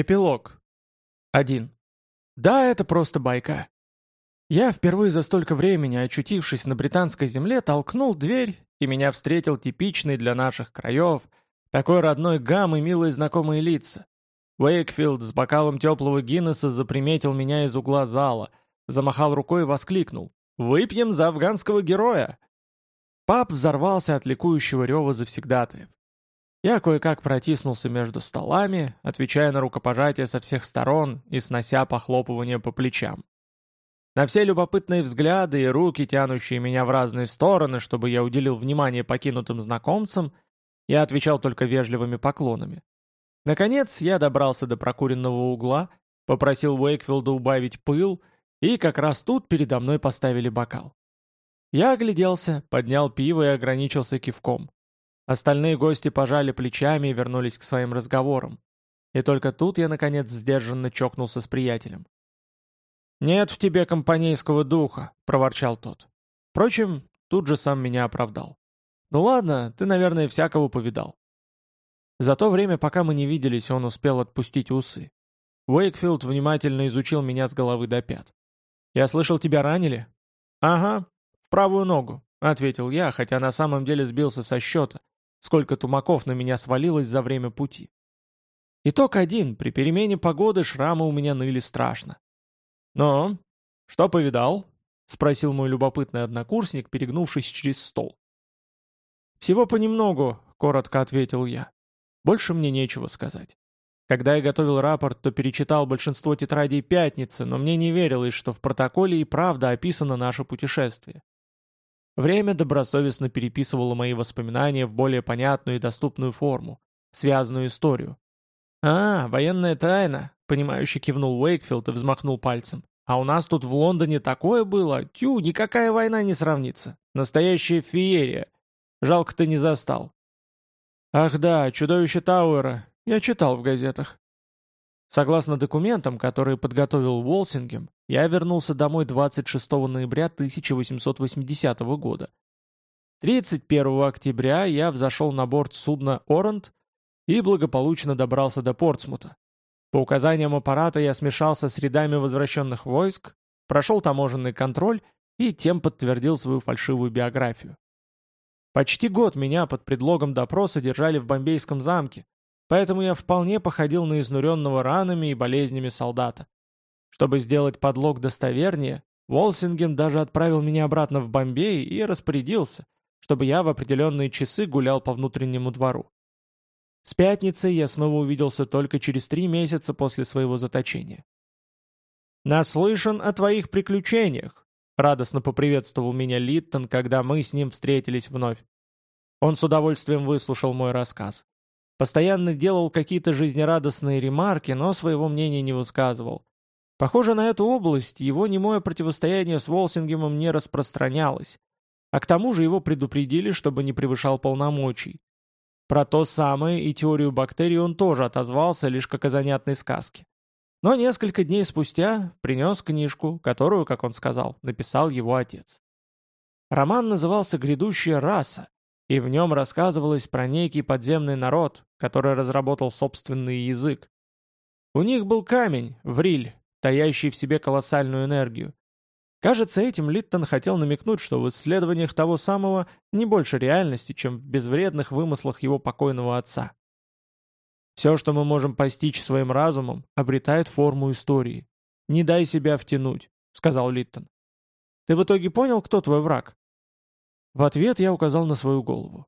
Эпилог. 1. Да, это просто байка. Я впервые за столько времени, очутившись на британской земле, толкнул дверь, и меня встретил типичный для наших краев, такой родной гам и милые знакомые лица. Уэйкфилд с бокалом теплого Гиннесса заприметил меня из угла зала, замахал рукой и воскликнул. «Выпьем за афганского героя!» Пап взорвался от ликующего рева завсегдатаев. Я кое-как протиснулся между столами, отвечая на рукопожатия со всех сторон и снося похлопывание по плечам. На все любопытные взгляды и руки, тянущие меня в разные стороны, чтобы я уделил внимание покинутым знакомцам, я отвечал только вежливыми поклонами. Наконец, я добрался до прокуренного угла, попросил Уэйкфилда убавить пыл, и как раз тут передо мной поставили бокал. Я огляделся, поднял пиво и ограничился кивком. Остальные гости пожали плечами и вернулись к своим разговорам. И только тут я, наконец, сдержанно чокнулся с приятелем. «Нет в тебе компанейского духа», — проворчал тот. Впрочем, тут же сам меня оправдал. «Ну ладно, ты, наверное, всякого повидал». За то время, пока мы не виделись, он успел отпустить усы. Уэйкфилд внимательно изучил меня с головы до пят. «Я слышал, тебя ранили?» «Ага, в правую ногу», — ответил я, хотя на самом деле сбился со счета, сколько тумаков на меня свалилось за время пути. Итог один, при перемене погоды шрамы у меня ныли страшно. «Ну, что повидал?» — спросил мой любопытный однокурсник, перегнувшись через стол. «Всего понемногу», — коротко ответил я. «Больше мне нечего сказать. Когда я готовил рапорт, то перечитал большинство тетрадей «Пятницы», но мне не верилось, что в протоколе и правда описано наше путешествие. Время добросовестно переписывало мои воспоминания в более понятную и доступную форму, связанную историю. «А, военная тайна», — понимающе кивнул Уэйкфилд и взмахнул пальцем. «А у нас тут в Лондоне такое было! Тю, никакая война не сравнится! Настоящая феерия! Жалко ты не застал!» «Ах да, чудовище Тауэра! Я читал в газетах!» Согласно документам, которые подготовил Уолсингем, я вернулся домой 26 ноября 1880 года. 31 октября я взошел на борт судна «Орант» и благополучно добрался до Портсмута. По указаниям аппарата я смешался с рядами возвращенных войск, прошел таможенный контроль и тем подтвердил свою фальшивую биографию. Почти год меня под предлогом допроса держали в Бомбейском замке, Поэтому я вполне походил на изнуренного ранами и болезнями солдата. Чтобы сделать подлог достовернее, Волсинген даже отправил меня обратно в Бомбей и распорядился, чтобы я в определенные часы гулял по внутреннему двору. С пятницы я снова увиделся только через три месяца после своего заточения. «Наслышан о твоих приключениях», — радостно поприветствовал меня Литтон, когда мы с ним встретились вновь. Он с удовольствием выслушал мой рассказ. Постоянно делал какие-то жизнерадостные ремарки, но своего мнения не высказывал. Похоже, на эту область его немое противостояние с Волсингемом не распространялось, а к тому же его предупредили, чтобы не превышал полномочий. Про то самое и теорию бактерий он тоже отозвался лишь как о занятной сказке. Но несколько дней спустя принес книжку, которую, как он сказал, написал его отец. Роман назывался «Грядущая раса», и в нем рассказывалось про некий подземный народ, который разработал собственный язык. У них был камень, вриль, таящий в себе колоссальную энергию. Кажется, этим Литтон хотел намекнуть, что в исследованиях того самого не больше реальности, чем в безвредных вымыслах его покойного отца. Все, что мы можем постичь своим разумом, обретает форму истории. «Не дай себя втянуть», — сказал Литтон. «Ты в итоге понял, кто твой враг?» В ответ я указал на свою голову.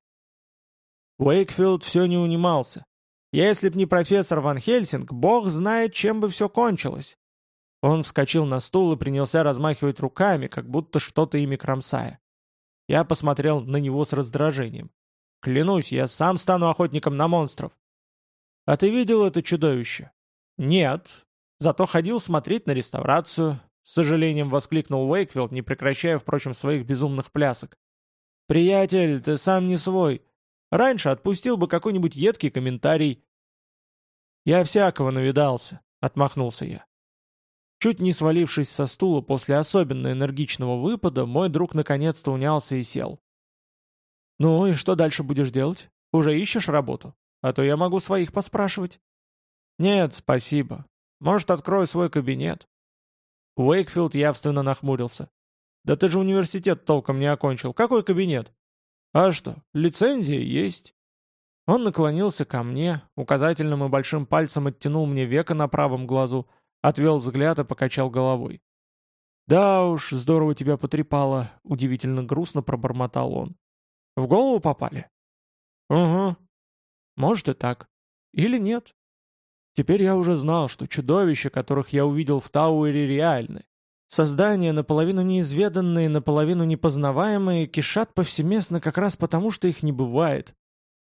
Уэйкфилд все не унимался. Если б не профессор Ван Хельсинг, бог знает, чем бы все кончилось. Он вскочил на стул и принялся размахивать руками, как будто что-то ими кромсая. Я посмотрел на него с раздражением. «Клянусь, я сам стану охотником на монстров». «А ты видел это чудовище?» «Нет. Зато ходил смотреть на реставрацию», — с сожалением воскликнул Уэйкфилд, не прекращая, впрочем, своих безумных плясок. «Приятель, ты сам не свой. Раньше отпустил бы какой-нибудь едкий комментарий». «Я всякого навидался», — отмахнулся я. Чуть не свалившись со стула после особенно энергичного выпада, мой друг наконец-то унялся и сел. «Ну и что дальше будешь делать? Уже ищешь работу? А то я могу своих поспрашивать». «Нет, спасибо. Может, открою свой кабинет?» Уэйкфилд явственно нахмурился. «Да ты же университет толком не окончил. Какой кабинет?» «А что, лицензия есть?» Он наклонился ко мне, указательным и большим пальцем оттянул мне веко на правом глазу, отвел взгляд и покачал головой. «Да уж, здорово тебя потрепало», — удивительно грустно пробормотал он. «В голову попали?» «Угу. Может и так. Или нет. Теперь я уже знал, что чудовища, которых я увидел в Тауэре, реальны. Создания, наполовину неизведанные, наполовину непознаваемые, кишат повсеместно как раз потому, что их не бывает.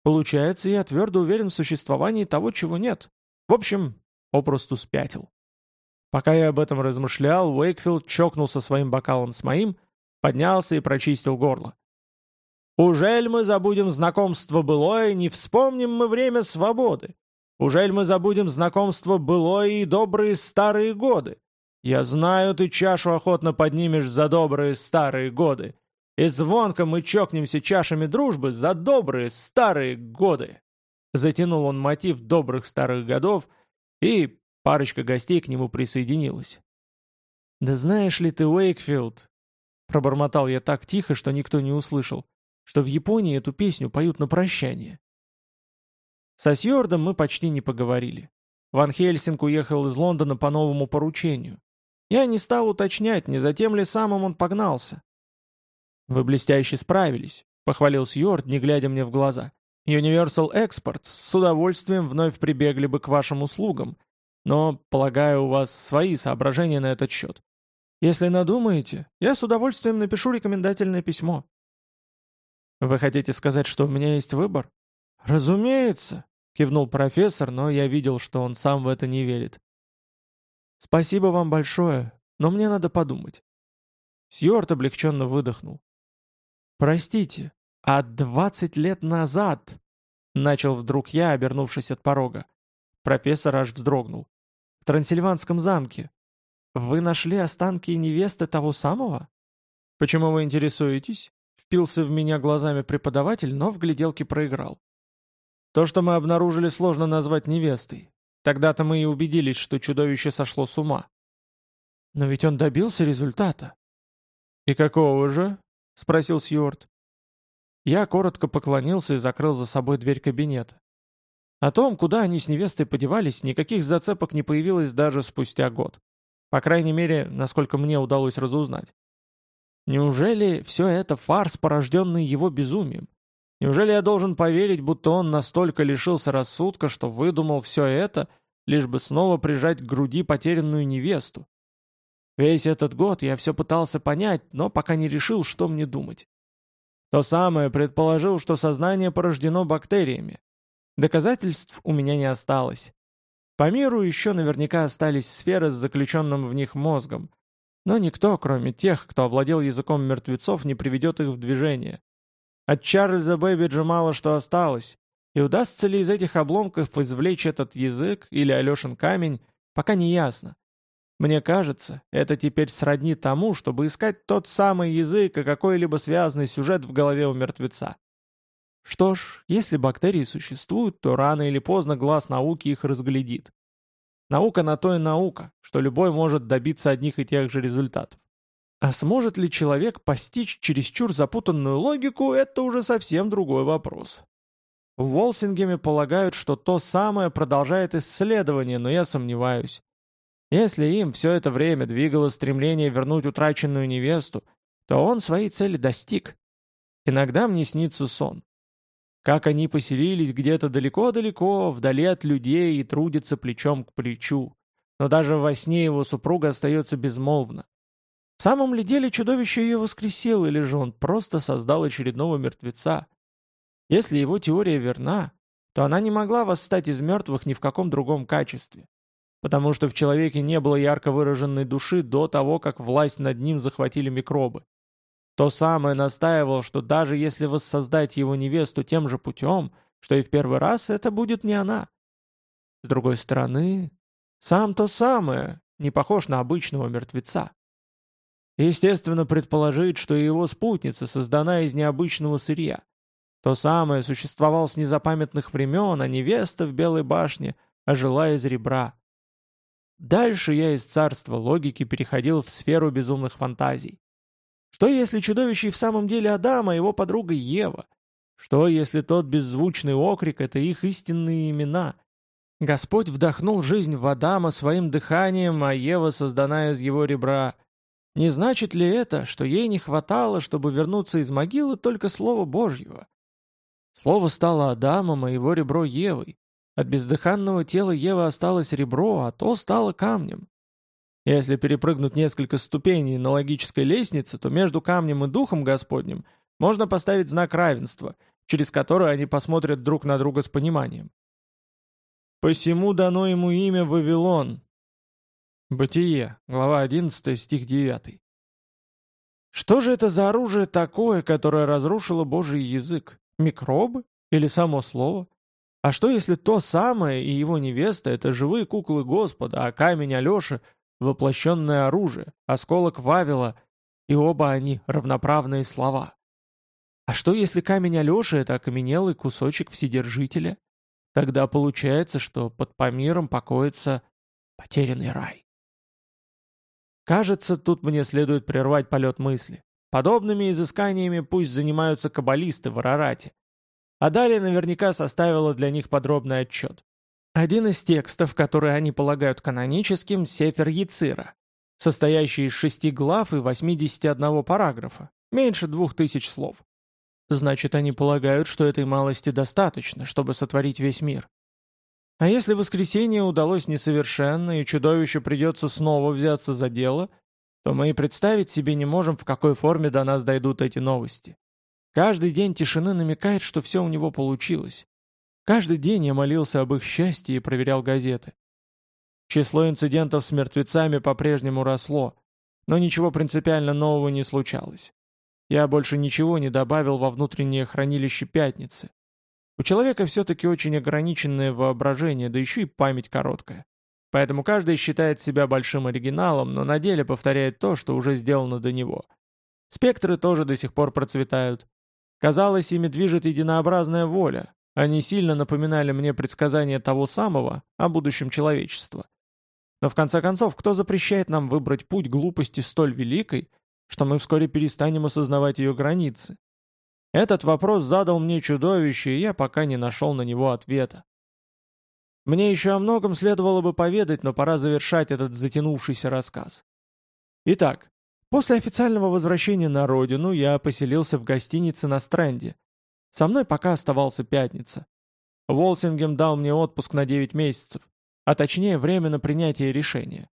Получается, я твердо уверен в существовании того, чего нет. В общем, попросту спятил. Пока я об этом размышлял, Уэйкфилд чокнулся своим бокалом с моим, поднялся и прочистил горло. «Ужель мы забудем знакомство былое, не вспомним мы время свободы? Ужель мы забудем знакомство былое и добрые старые годы? Я знаю, ты чашу охотно поднимешь за добрые старые годы. И звонко мы чокнемся чашами дружбы за добрые старые годы. Затянул он мотив добрых старых годов, и парочка гостей к нему присоединилась. «Да знаешь ли ты, Уэйкфилд?» Пробормотал я так тихо, что никто не услышал, что в Японии эту песню поют на прощание. Со Сьордом мы почти не поговорили. Ван Хельсинг уехал из Лондона по новому поручению. Я не стал уточнять, не за тем ли самым он погнался. «Вы блестяще справились», — похвалил Сьюарт, не глядя мне в глаза. «Universal Exports с удовольствием вновь прибегли бы к вашим услугам, но, полагаю, у вас свои соображения на этот счет. Если надумаете, я с удовольствием напишу рекомендательное письмо». «Вы хотите сказать, что у меня есть выбор?» «Разумеется», — кивнул профессор, но я видел, что он сам в это не верит. «Спасибо вам большое, но мне надо подумать». Сьюарт облегченно выдохнул. «Простите, а двадцать лет назад...» Начал вдруг я, обернувшись от порога. Профессор аж вздрогнул. «В Трансильванском замке. Вы нашли останки невесты того самого?» «Почему вы интересуетесь?» Впился в меня глазами преподаватель, но в гляделке проиграл. То, что мы обнаружили, сложно назвать невестой. Тогда-то мы и убедились, что чудовище сошло с ума. Но ведь он добился результата. «И какого же?» — спросил Сьюарт. Я коротко поклонился и закрыл за собой дверь кабинета. О том, куда они с невестой подевались, никаких зацепок не появилось даже спустя год. По крайней мере, насколько мне удалось разузнать. Неужели все это фарс, порожденный его безумием? Неужели я должен поверить, будто он настолько лишился рассудка, что выдумал все это, лишь бы снова прижать к груди потерянную невесту? Весь этот год я все пытался понять, но пока не решил, что мне думать. То самое предположил, что сознание порождено бактериями. Доказательств у меня не осталось. По миру еще наверняка остались сферы с заключенным в них мозгом, но никто, кроме тех, кто овладел языком мертвецов, не приведет их в движение. От Чарльза Бэбиджа мало что осталось, и удастся ли из этих обломков извлечь этот язык или Алешин камень, пока не ясно. Мне кажется, это теперь сродни тому, чтобы искать тот самый язык и какой-либо связанный сюжет в голове у мертвеца. Что ж, если бактерии существуют, то рано или поздно глаз науки их разглядит. Наука на то и наука, что любой может добиться одних и тех же результатов. А сможет ли человек постичь чересчур запутанную логику, это уже совсем другой вопрос. В Волсингеме полагают, что то самое продолжает исследование, но я сомневаюсь. Если им все это время двигало стремление вернуть утраченную невесту, то он своей цели достиг. Иногда мне снится сон. Как они поселились где-то далеко-далеко, вдали от людей и трудятся плечом к плечу. Но даже во сне его супруга остается безмолвна. В самом ли деле чудовище ее воскресило, или же он просто создал очередного мертвеца? Если его теория верна, то она не могла восстать из мертвых ни в каком другом качестве потому что в человеке не было ярко выраженной души до того, как власть над ним захватили микробы. То самое настаивал, что даже если воссоздать его невесту тем же путем, что и в первый раз, это будет не она. С другой стороны, сам то самое, не похож на обычного мертвеца. Естественно, предположить, что его спутница создана из необычного сырья. То самое существовал с незапамятных времен, а невеста в Белой башне а жила из ребра. Дальше я из царства логики переходил в сферу безумных фантазий. Что если чудовище в самом деле Адам, а его подруга Ева? Что если тот беззвучный окрик — это их истинные имена? Господь вдохнул жизнь в Адама своим дыханием, а Ева создана из его ребра. Не значит ли это, что ей не хватало, чтобы вернуться из могилы, только Слова Божьего? Слово стало Адамом, а его ребро Евой. От бездыханного тела Евы осталось ребро, а то стало камнем. Если перепрыгнуть несколько ступеней на логической лестнице, то между камнем и духом Господним можно поставить знак равенства, через который они посмотрят друг на друга с пониманием. «Посему дано ему имя Вавилон». Бытие, глава 11, стих 9. Что же это за оружие такое, которое разрушило Божий язык? Микробы? Или само слово? А что если то самое и его невеста — это живые куклы Господа, а камень Алеши — воплощенное оружие, осколок Вавила, и оба они равноправные слова? А что если камень Алеши — это окаменелый кусочек Вседержителя? Тогда получается, что под Памиром покоится потерянный рай. Кажется, тут мне следует прервать полет мысли. Подобными изысканиями пусть занимаются каббалисты в Арарате. А далее наверняка составила для них подробный отчет. Один из текстов, которые они полагают каноническим, Сефер Яцира, состоящий из шести глав и 81 параграфа, меньше двух тысяч слов. Значит, они полагают, что этой малости достаточно, чтобы сотворить весь мир. А если воскресенье удалось несовершенно, и чудовищу придется снова взяться за дело, то мы и представить себе не можем, в какой форме до нас дойдут эти новости. Каждый день тишины намекает, что все у него получилось. Каждый день я молился об их счастье и проверял газеты. Число инцидентов с мертвецами по-прежнему росло, но ничего принципиально нового не случалось. Я больше ничего не добавил во внутреннее хранилище пятницы. У человека все-таки очень ограниченное воображение, да еще и память короткая. Поэтому каждый считает себя большим оригиналом, но на деле повторяет то, что уже сделано до него. Спектры тоже до сих пор процветают. Казалось, ими движет единообразная воля. Они сильно напоминали мне предсказания того самого о будущем человечества. Но в конце концов, кто запрещает нам выбрать путь глупости столь великой, что мы вскоре перестанем осознавать ее границы? Этот вопрос задал мне чудовище, и я пока не нашел на него ответа. Мне еще о многом следовало бы поведать, но пора завершать этот затянувшийся рассказ. Итак, После официального возвращения на родину я поселился в гостинице на Стрэнде. Со мной пока оставался пятница. Волсингем дал мне отпуск на 9 месяцев, а точнее время на принятие решения.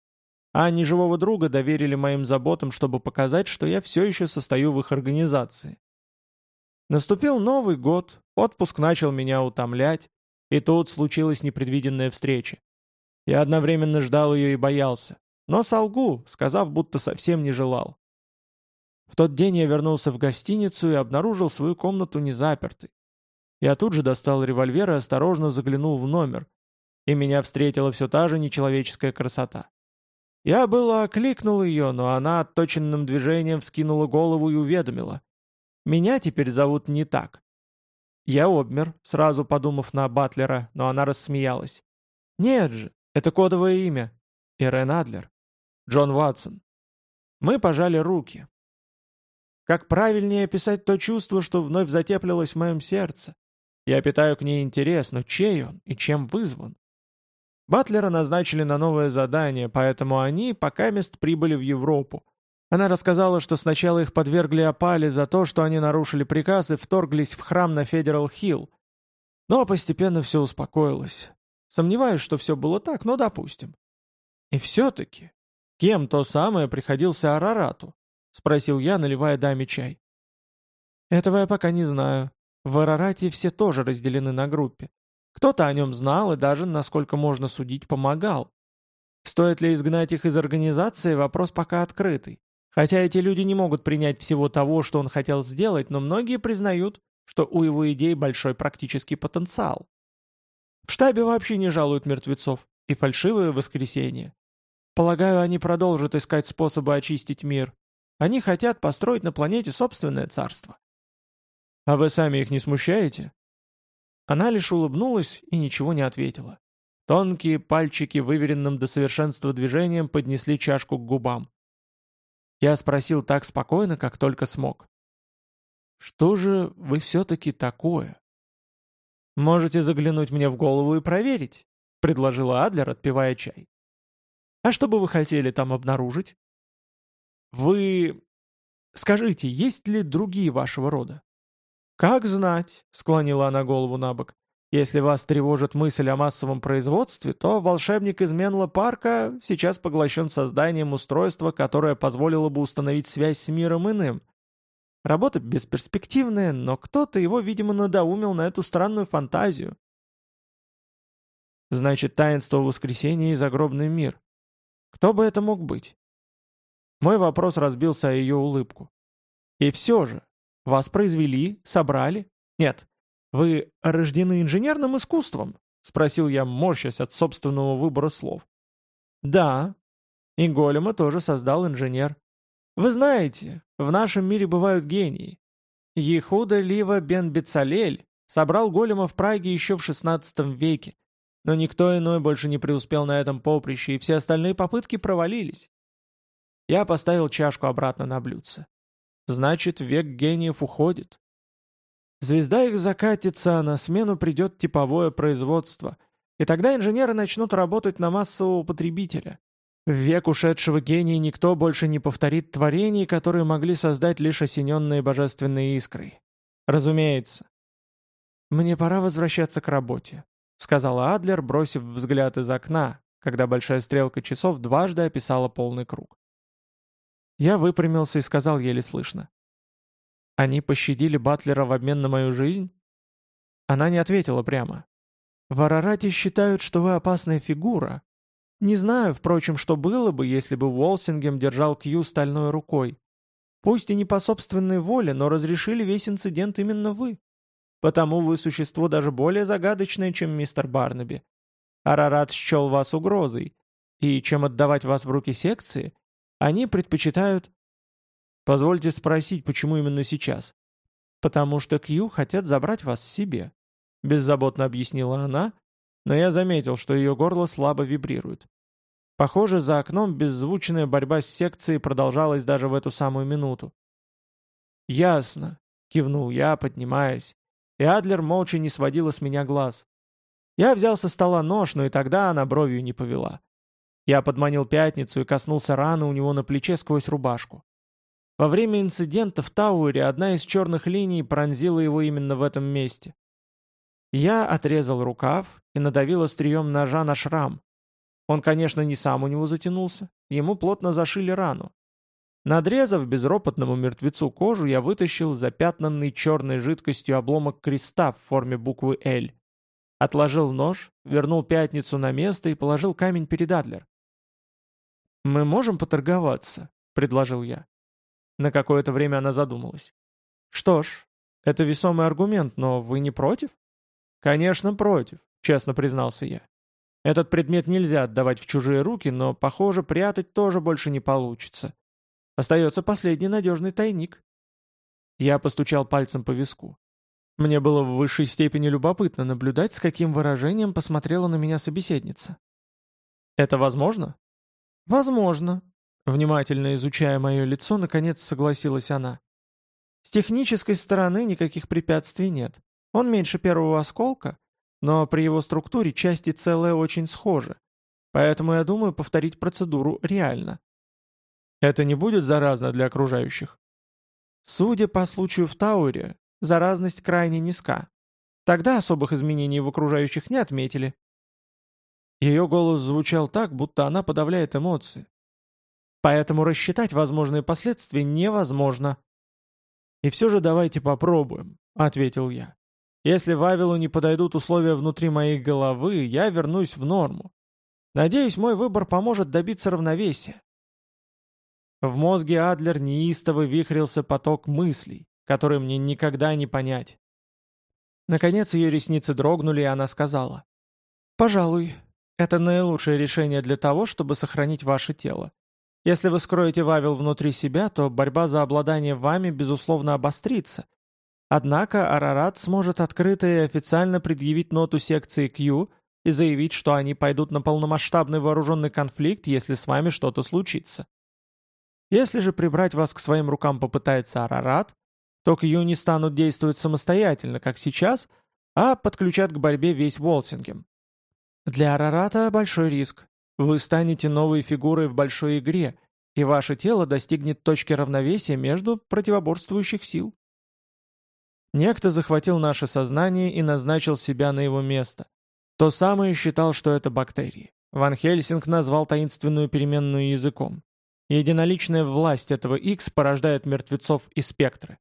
А они живого друга доверили моим заботам, чтобы показать, что я все еще состою в их организации. Наступил Новый год, отпуск начал меня утомлять, и тут случилась непредвиденная встреча. Я одновременно ждал ее и боялся. Но солгу, сказав, будто совсем не желал. В тот день я вернулся в гостиницу и обнаружил свою комнату незапертой. Я тут же достал револьвер и осторожно заглянул в номер, и меня встретила все та же нечеловеческая красота. Я было окликнул ее, но она отточенным движением вскинула голову и уведомила. «Меня теперь зовут не так». Я обмер, сразу подумав на Батлера, но она рассмеялась. «Нет же, это кодовое имя. Ирен Адлер». Джон Ватсон. Мы пожали руки. Как правильнее описать то чувство, что вновь затеплилось в моем сердце? Я питаю к ней интерес, но чей он и чем вызван? Батлера назначили на новое задание, поэтому они пока мест прибыли в Европу. Она рассказала, что сначала их подвергли опале за то, что они нарушили приказ и вторглись в храм на Федерал-Хилл. Но постепенно все успокоилось. Сомневаюсь, что все было так, но допустим. И все-таки «Кем то самое приходился Арарату?» — спросил я, наливая даме чай. «Этого я пока не знаю. В Арарате все тоже разделены на группе. Кто-то о нем знал и даже, насколько можно судить, помогал. Стоит ли изгнать их из организации, вопрос пока открытый. Хотя эти люди не могут принять всего того, что он хотел сделать, но многие признают, что у его идей большой практический потенциал. В штабе вообще не жалуют мертвецов и фальшивые воскресенья. Полагаю, они продолжат искать способы очистить мир. Они хотят построить на планете собственное царство. А вы сами их не смущаете? Она лишь улыбнулась и ничего не ответила. Тонкие пальчики выверенным до совершенства движением поднесли чашку к губам. Я спросил так спокойно, как только смог. «Что же вы все-таки такое?» «Можете заглянуть мне в голову и проверить», — предложила Адлер, отпивая чай. «А что бы вы хотели там обнаружить?» «Вы... Скажите, есть ли другие вашего рода?» «Как знать», — склонила она голову на бок. «Если вас тревожит мысль о массовом производстве, то волшебник из Менла Парка сейчас поглощен созданием устройства, которое позволило бы установить связь с миром иным. Работа бесперспективная, но кто-то его, видимо, надоумил на эту странную фантазию. Значит, таинство воскресения и загробный мир. Кто бы это мог быть? Мой вопрос разбился о ее улыбку. И все же, вас произвели, собрали? Нет. Вы рождены инженерным искусством? Спросил я, морщась от собственного выбора слов. Да. И голема тоже создал инженер. Вы знаете, в нашем мире бывают гении. Ехуда Лива бен Бецалель собрал голема в Праге еще в XVI веке, но никто иной больше не преуспел на этом поприще, и все остальные попытки провалились. Я поставил чашку обратно на блюдце. Значит, век гениев уходит. Звезда их закатится, а на смену придет типовое производство, и тогда инженеры начнут работать на массового потребителя. В век ушедшего гения никто больше не повторит творений, которые могли создать лишь осененные божественной искрой. Разумеется. «Мне пора возвращаться к работе», — сказала Адлер, бросив взгляд из окна, когда большая стрелка часов дважды описала полный круг. Я выпрямился и сказал еле слышно. «Они пощадили Батлера в обмен на мою жизнь?» Она не ответила прямо. «В Арарате считают, что вы опасная фигура. Не знаю, впрочем, что было бы, если бы Уолсингем держал Кью стальной рукой. Пусть и не по собственной воле, но разрешили весь инцидент именно вы. Потому вы существо даже более загадочное, чем мистер Барнаби. Арарат счел вас угрозой, и чем отдавать вас в руки секции, они предпочитают... Позвольте спросить, почему именно сейчас? Потому что Кью хотят забрать вас себе. Беззаботно объяснила она, но я заметил, что ее горло слабо вибрирует. Похоже, за окном беззвучная борьба с секцией продолжалась даже в эту самую минуту. «Ясно», — кивнул я, поднимаясь, и Адлер молча не сводила с меня глаз. Я взял со стола нож, но и тогда она бровью не повела. Я подманил пятницу и коснулся раны у него на плече сквозь рубашку. Во время инцидента в Тауэре одна из черных линий пронзила его именно в этом месте. Я отрезал рукав и надавил острием ножа на шрам. Он, конечно, не сам у него затянулся, ему плотно зашили рану. Надрезав безропотному мертвецу кожу, я вытащил запятнанный черной жидкостью обломок креста в форме буквы «Л». Отложил нож, вернул пятницу на место и положил камень перед Адлер. «Мы можем поторговаться?» — предложил я. На какое-то время она задумалась. «Что ж, это весомый аргумент, но вы не против?» «Конечно, против», — честно признался я. «Этот предмет нельзя отдавать в чужие руки, но, похоже, прятать тоже больше не получится. Остается последний надежный тайник». Я постучал пальцем по виску. Мне было в высшей степени любопытно наблюдать, с каким выражением посмотрела на меня собеседница. «Это возможно?» «Возможно», — внимательно изучая мое лицо, наконец согласилась она. «С технической стороны никаких препятствий нет. Он меньше первого осколка, но при его структуре части целые очень схожи. Поэтому я думаю повторить процедуру реально. Это не будет заразно для окружающих? Судя по случаю в Тауэре, заразность крайне низка. Тогда особых изменений в окружающих не отметили. Ее голос звучал так, будто она подавляет эмоции. Поэтому рассчитать возможные последствия невозможно. «И все же давайте попробуем», — ответил я. «Если Вавилу не подойдут условия внутри моей головы, я вернусь в норму. Надеюсь, мой выбор поможет добиться равновесия». В мозге Адлер неистово вихрился поток мыслей, которые мне никогда не понять. Наконец ее ресницы дрогнули, и она сказала. «Пожалуй, это наилучшее решение для того, чтобы сохранить ваше тело. Если вы скроете Вавил внутри себя, то борьба за обладание вами, безусловно, обострится. Однако Арарат сможет открыто и официально предъявить ноту секции Q, и заявить, что они пойдут на полномасштабный вооруженный конфликт, если с вами что-то случится. Если же прибрать вас к своим рукам попытается Арарат, то Кью не станут действовать самостоятельно, как сейчас, а подключат к борьбе весь Волсингем. Для Арарата большой риск. Вы станете новой фигурой в большой игре, и ваше тело достигнет точки равновесия между противоборствующих сил. Некто захватил наше сознание и назначил себя на его место. То самое считал, что это бактерии. Ван Хельсинг назвал таинственную переменную языком. Единоличная власть этого X порождает мертвецов и спектры.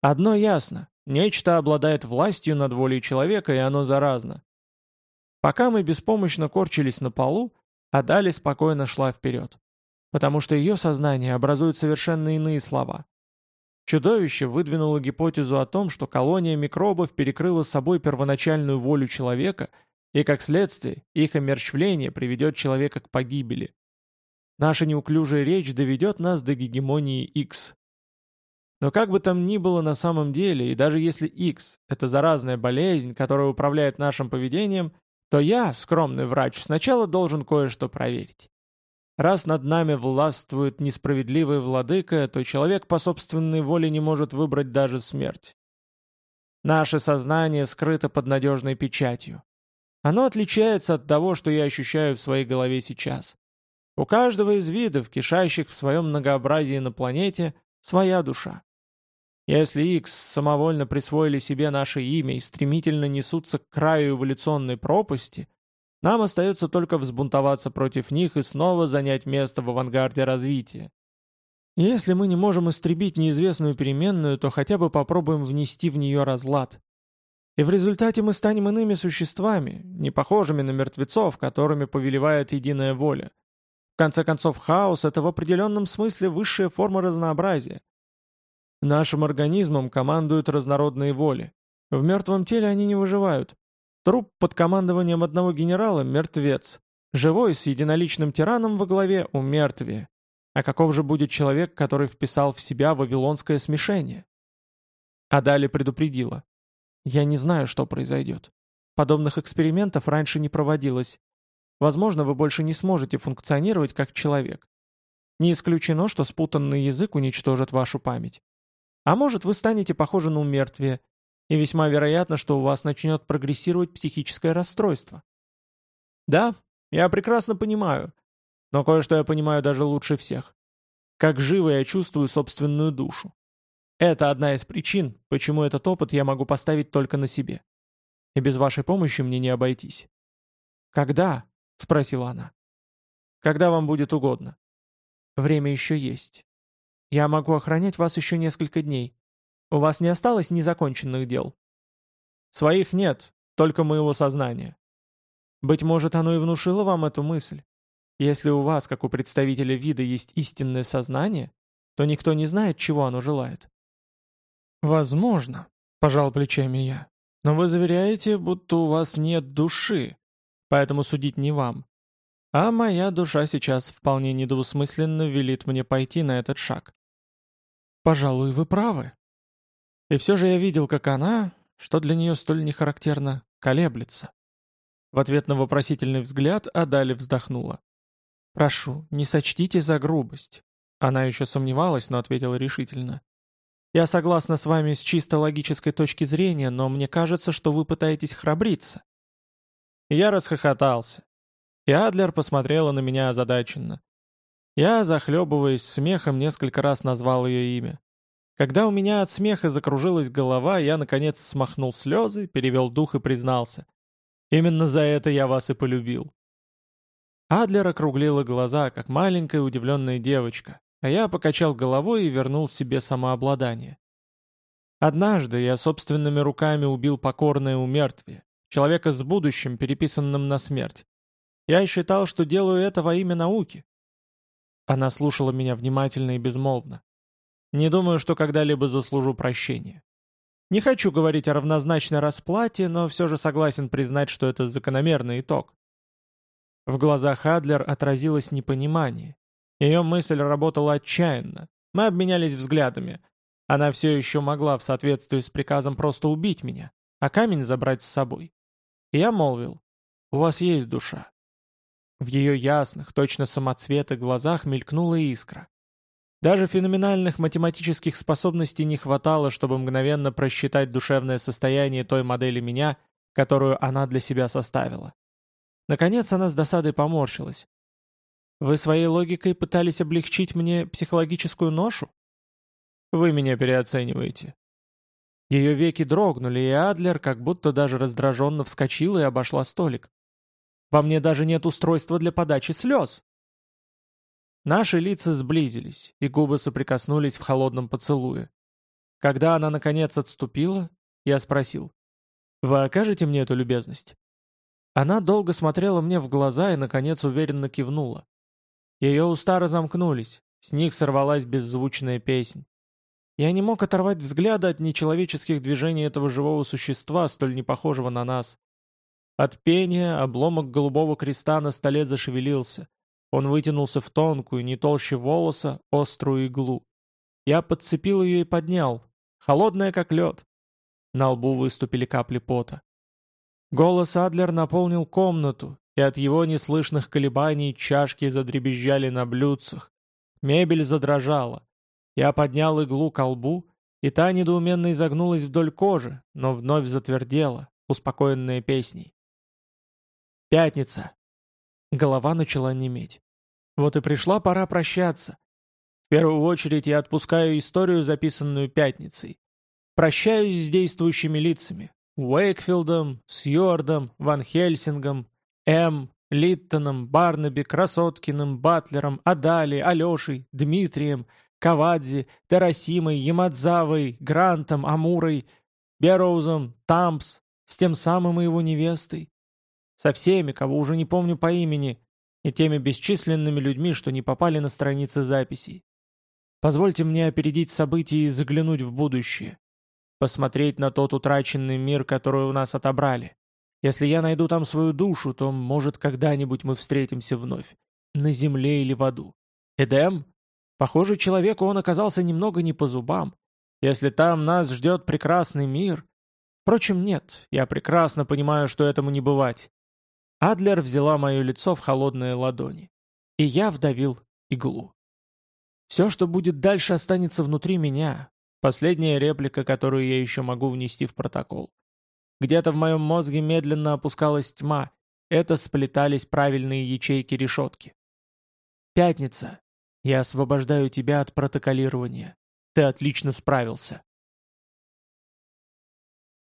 Одно ясно, нечто обладает властью над волей человека, и оно заразно. Пока мы беспомощно корчились на полу, Адали спокойно шла вперед. Потому что ее сознание образует совершенно иные слова. Чудовище выдвинуло гипотезу о том, что колония микробов перекрыла собой первоначальную волю человека, и, как следствие, их омерщвление приведет человека к погибели. Наша неуклюжая речь доведет нас до гегемонии X. Но как бы там ни было на самом деле, и даже если X – это заразная болезнь, которая управляет нашим поведением, то я, скромный врач, сначала должен кое-что проверить. Раз над нами властвует несправедливый владыка, то человек по собственной воле не может выбрать даже смерть. Наше сознание скрыто под надежной печатью. Оно отличается от того, что я ощущаю в своей голове сейчас. У каждого из видов, кишащих в своем многообразии на планете, своя душа. Если X самовольно присвоили себе наше имя и стремительно несутся к краю эволюционной пропасти, нам остается только взбунтоваться против них и снова занять место в авангарде развития. Если мы не можем истребить неизвестную переменную, то хотя бы попробуем внести в нее разлад. И в результате мы станем иными существами, не похожими на мертвецов, которыми повелевает единая воля. В конце концов, хаос — это в определенном смысле высшая форма разнообразия. Нашим организмом командуют разнородные воли. В мертвом теле они не выживают. Труп под командованием одного генерала – мертвец. Живой с единоличным тираном во главе – умертвие. А каков же будет человек, который вписал в себя вавилонское смешение? А далее предупредила. Я не знаю, что произойдет. Подобных экспериментов раньше не проводилось. Возможно, вы больше не сможете функционировать как человек. Не исключено, что спутанный язык уничтожит вашу память. А может, вы станете похожи на умертвие, и весьма вероятно, что у вас начнет прогрессировать психическое расстройство. Да, я прекрасно понимаю, но кое-что я понимаю даже лучше всех. Как живо я чувствую собственную душу. Это одна из причин, почему этот опыт я могу поставить только на себе. И без вашей помощи мне не обойтись. «Когда?» — спросила она. «Когда вам будет угодно. Время еще есть. Я могу охранять вас еще несколько дней. У вас не осталось незаконченных дел? Своих нет, только моего сознания. Быть может, оно и внушило вам эту мысль. Если у вас, как у представителя вида, есть истинное сознание, то никто не знает, чего оно желает. «Возможно», — пожал плечами я. «Но вы заверяете, будто у вас нет души, поэтому судить не вам. А моя душа сейчас вполне недвусмысленно велит мне пойти на этот шаг. Пожалуй, вы правы. И все же я видел, как она, что для нее столь нехарактерно, колеблется. В ответ на вопросительный взгляд Адали вздохнула. «Прошу, не сочтите за грубость». Она еще сомневалась, но ответила решительно. «Я согласна с вами с чисто логической точки зрения, но мне кажется, что вы пытаетесь храбриться». Я расхохотался. И Адлер посмотрела на меня озадаченно. Я, захлебываясь смехом, несколько раз назвал ее имя. Когда у меня от смеха закружилась голова, я, наконец, смахнул слезы, перевел дух и признался. Именно за это я вас и полюбил. Адлер округлила глаза, как маленькая удивленная девочка, а я покачал головой и вернул себе самообладание. Однажды я собственными руками убил покорное умертвие, человека с будущим, переписанным на смерть. Я считал, что делаю это во имя науки. Она слушала меня внимательно и безмолвно. Не думаю, что когда-либо заслужу прощения. Не хочу говорить о равнозначной расплате, но все же согласен признать, что это закономерный итог. В глазах Адлер отразилось непонимание. Ее мысль работала отчаянно. Мы обменялись взглядами. Она все еще могла в соответствии с приказом просто убить меня, а камень забрать с собой. И я молвил. у вас есть душа». В ее ясных, точно самоцветы глазах мелькнула искра. Даже феноменальных математических способностей не хватало, чтобы мгновенно просчитать душевное состояние той модели меня, которую она для себя составила. Наконец она с досадой поморщилась. «Вы своей логикой пытались облегчить мне психологическую ношу?» «Вы меня переоцениваете». Ее веки дрогнули, и Адлер как будто даже раздраженно вскочила и обошла столик. «Во мне даже нет устройства для подачи слез!» Наши лица сблизились, и губы соприкоснулись в холодном поцелуе. Когда она, наконец, отступила, я спросил, «Вы окажете мне эту любезность?» Она долго смотрела мне в глаза и, наконец, уверенно кивнула. Ее уста разомкнулись, с них сорвалась беззвучная песнь. Я не мог оторвать взгляда от нечеловеческих движений этого живого существа, столь непохожего на нас. От пения обломок голубого креста на столе зашевелился. Он вытянулся в тонкую, не толще волоса, острую иглу. Я подцепил ее и поднял. Холодная, как лед. На лбу выступили капли пота. Голос Адлер наполнил комнату, и от его неслышных колебаний чашки задребезжали на блюдцах. Мебель задрожала. Я поднял иглу к лбу, и та недоуменно изогнулась вдоль кожи, но вновь затвердела, успокоенная песней. Пятница. Голова начала неметь. Вот и пришла пора прощаться. В первую очередь я отпускаю историю, записанную пятницей. Прощаюсь с действующими лицами. Уэйкфилдом, Сьюардом, Ван Хельсингом, М, Литтоном, Барнаби, Красоткиным, Батлером, Адали, Алешей, Дмитрием, Кавадзи, Терасимой, Ямадзавой, Грантом, Амурой, Бероузом, Тампс, с тем самым и его невестой, со всеми, кого уже не помню по имени, и теми бесчисленными людьми, что не попали на страницы записей. Позвольте мне опередить события и заглянуть в будущее. Посмотреть на тот утраченный мир, который у нас отобрали. Если я найду там свою душу, то, может, когда-нибудь мы встретимся вновь. На земле или в аду. Эдем? Похоже, человеку он оказался немного не по зубам. Если там нас ждет прекрасный мир... Впрочем, нет, я прекрасно понимаю, что этому не бывать. Адлер взяла мое лицо в холодные ладони. И я вдавил иглу. Все, что будет дальше, останется внутри меня. Последняя реплика, которую я еще могу внести в протокол. Где-то в моем мозге медленно опускалась тьма. Это сплетались правильные ячейки решетки. Пятница. Я освобождаю тебя от протоколирования. Ты отлично справился.